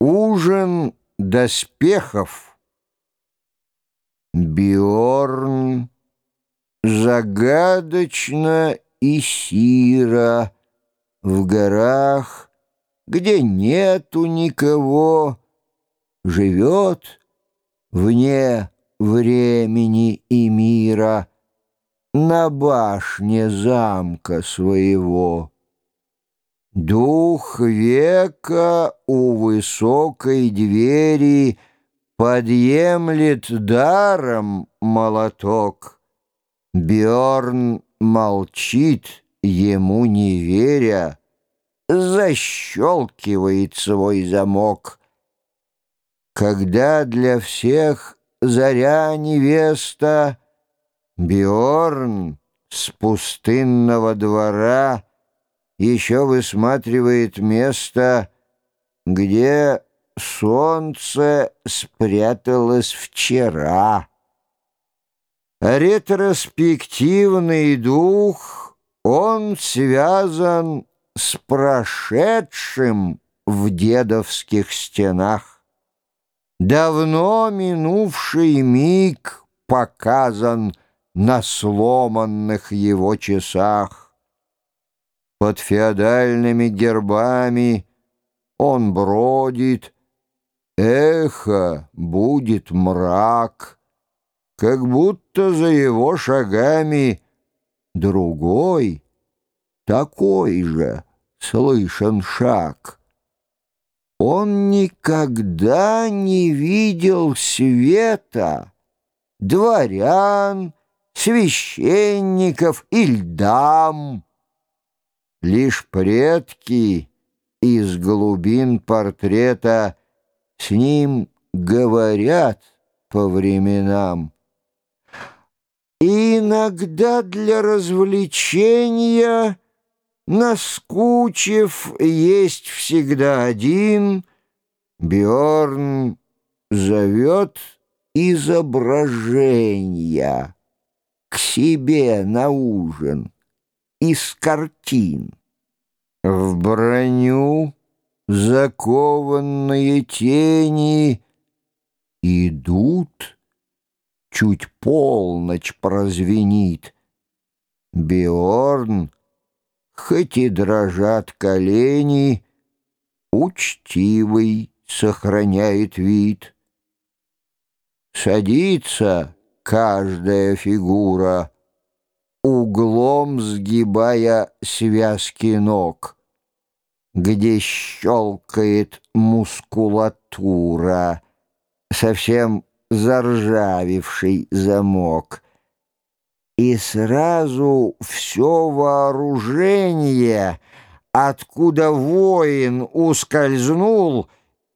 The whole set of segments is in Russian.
Ужин доспехов. Биорн загадочно и сира в горах, где нету никого, живет вне времени и мира на башне замка своего. Дух века у высокой двери Подъемлет даром молоток. Бьорн молчит, ему не веря, Защелкивает свой замок. Когда для всех заря невеста, Бьорн с пустынного двора — еще высматривает место, где солнце спряталось вчера. Ретроспективный дух, он связан с прошедшим в дедовских стенах. Давно минувший миг показан на сломанных его часах. Под феодальными гербами. Он бродит, Эхо будет мрак, Как будто за его шагами Другой, такой же, слышен шаг. Он никогда не видел света, Дворян, священников и льдам, Лишь предки из глубин портрета С ним говорят по временам. И иногда для развлечения, Наскучив, есть всегда один, Бьорн зовет изображения К себе на ужин из картин. В броню закованные тени идут, чуть полночь прозвенит. Биорн, хоть и дрожат колени, учтивый сохраняет вид. Садится каждая фигура — углом сгибая связки ног, где щелкает мускулатура, совсем заржавивший замок. И сразу все вооружение, откуда воин ускользнул,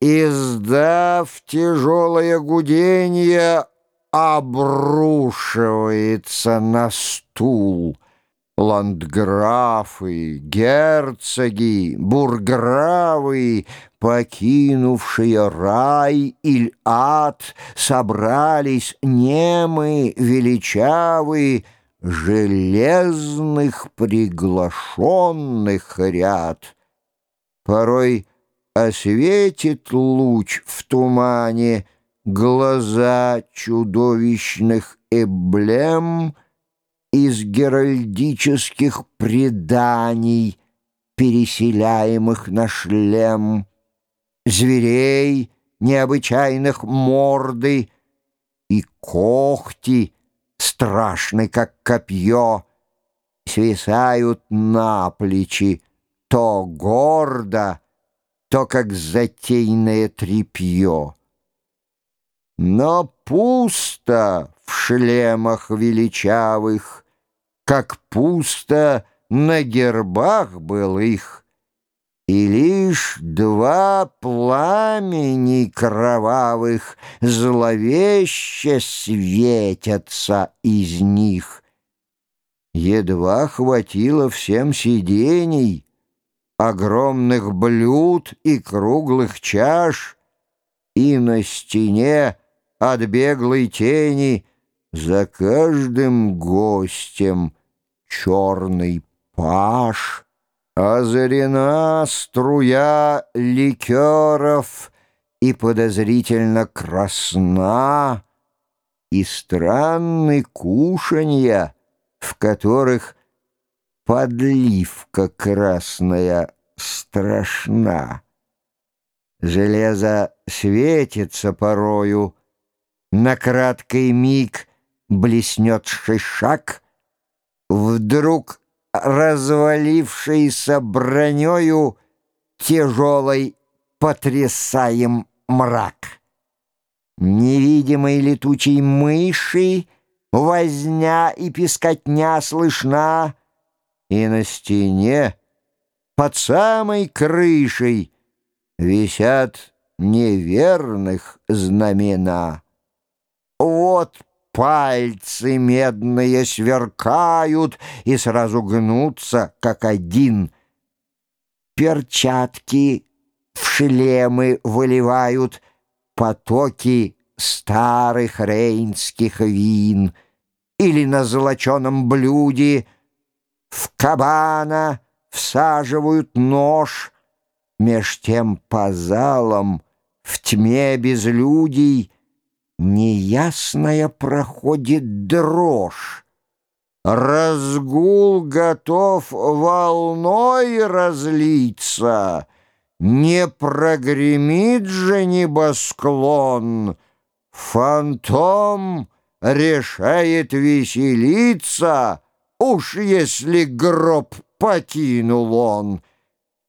издав тяжелое гудение, обрушивается на стул. Ландграфы, герцоги, бургравы, покинувшие рай или ад, собрались немы величавы, железных приглашенных ряд. Порой осветит луч в тумане — глаза чудовищных эблем из геральдических преданий, переселяемых на шлем, зверей необычайных морды и когти, страшны, как копье, свисают на плечи то гордо, то как затейное тряпье. Но пусто в шлемах величавых, Как пусто на гербах былых, И лишь два пламени кровавых Зловеще светятся из них. Едва хватило всем сидений, Огромных блюд и круглых чаш, И на стене от беглой тени За каждым гостем черный паш. Озарена струя ликеров и подозрительно красна, и странны кушанья, в которых подливка красная страшна. Железо светится порою, на краткий миг блеснет шишак, вдруг развалившийся бронёю тяжелой потрясаем мрак. Невидимой летучей мыши возня и пескотня слышна, и на стене под самой крышей висят неверных знамена. Вот пальцы медные сверкают и сразу гнутся, как один. Перчатки в шлемы выливают потоки старых рейнских вин или на золоченом блюде в кабана всаживают нож, меж тем по залам в тьме безлюдий неясная проходит дрожь. Разгул готов волной разлиться, Не прогремит же небосклон, Фантом решает веселиться, Уж если гроб покинул он.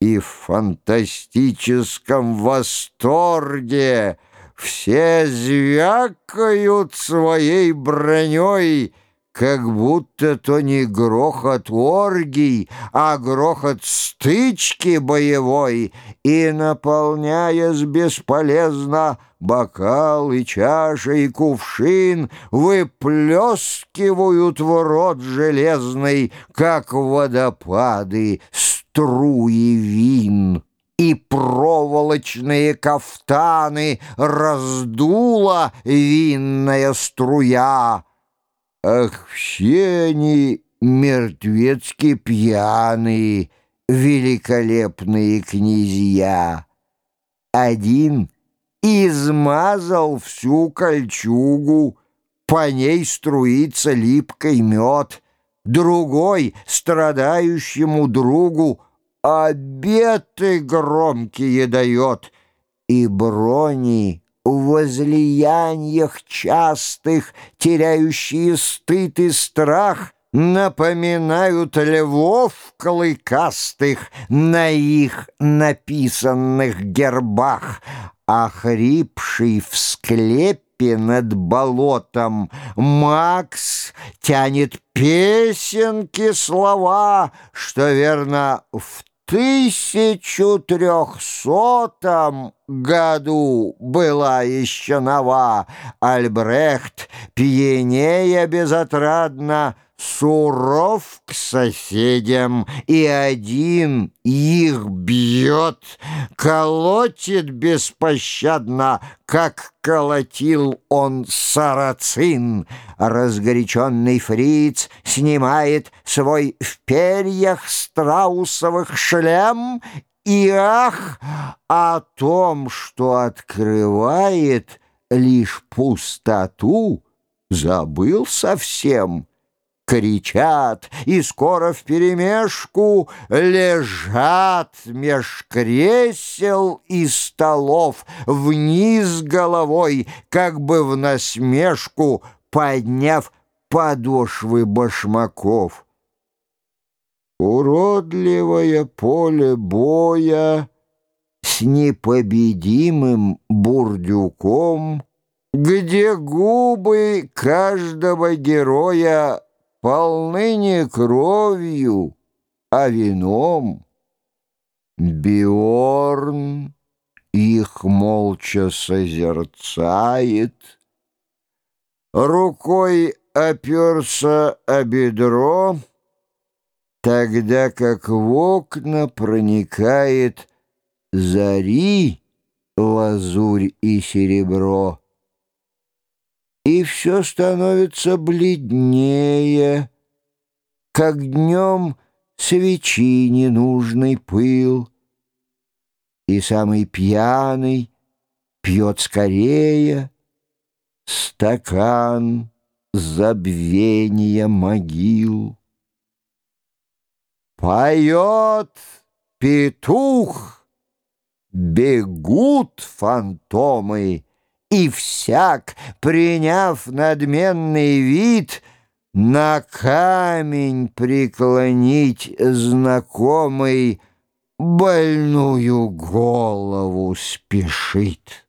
И в фантастическом восторге все звякают своей броней, как будто то не грохот оргий, а грохот стычки боевой, и, наполняясь бесполезно, бокал и чаша и кувшин выплескивают в рот железный, как водопады, струи вин и проволочные кафтаны раздула винная струя. Ах, все они мертвецки пьяные, великолепные князья. Один измазал всю кольчугу, по ней струится липкий мед, другой страдающему другу обеты громкие дает, и брони в возлияниях частых, теряющие стыд и страх, напоминают львов клыкастых на их написанных гербах, а хрипший в склепе над болотом. Макс тянет песенки слова, что верно в тысячу трехсотом году была еще нова. Альбрехт, пьянее безотрадно, суров к соседям, и один их бьет, колотит беспощадно, как колотил он сарацин. Разгоряченный фриц снимает свой в перьях страусовых шлем и ах о том, что открывает лишь пустоту, забыл совсем кричат и скоро вперемешку лежат меж кресел и столов вниз головой, как бы в насмешку подняв подошвы башмаков. Уродливое поле боя с непобедимым бурдюком, где губы каждого героя полны не кровью, а вином. Биорн их молча созерцает, рукой оперся о бедро, тогда как в окна проникает зари, лазурь и серебро и все становится бледнее, как днем свечи ненужный пыл, и самый пьяный пьет скорее стакан забвения могил. Поет петух, бегут фантомы, и всяк, приняв надменный вид, на камень преклонить знакомый больную голову спешит.